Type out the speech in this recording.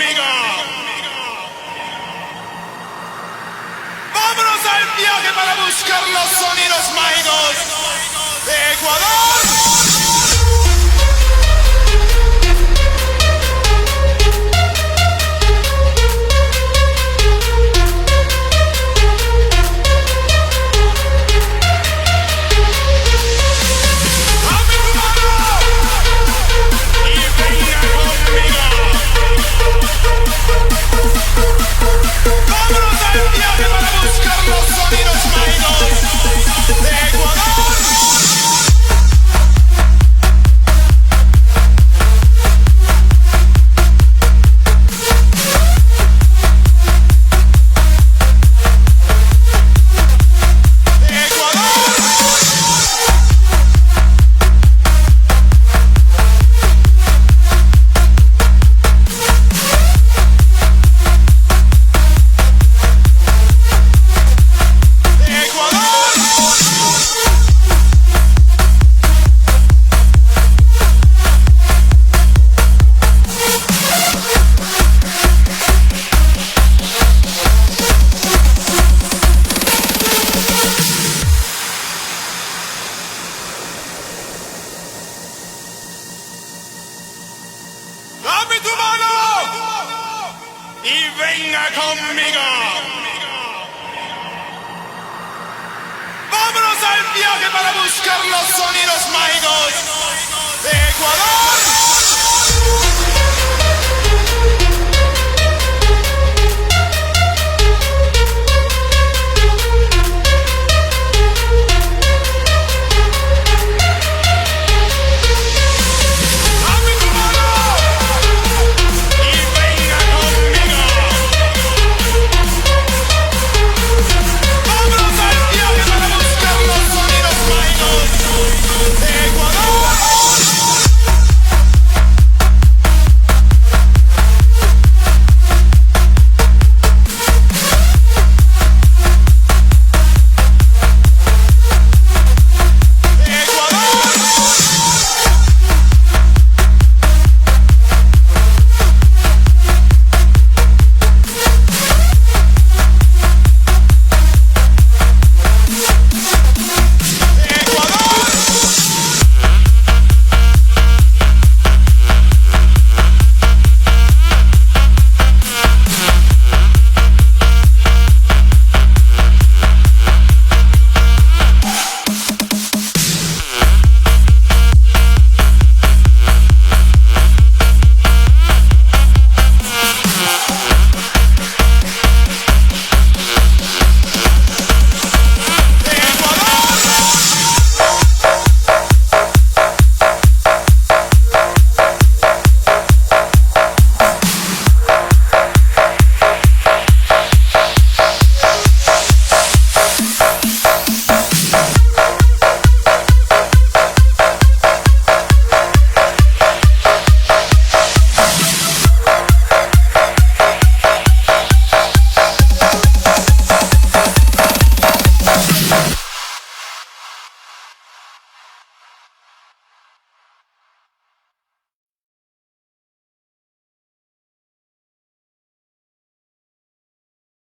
conmigo. Vámonos al viaje para buscar los sonidos mágicos. Bobby the Smile. Venga conmigo. Vámonos al viaje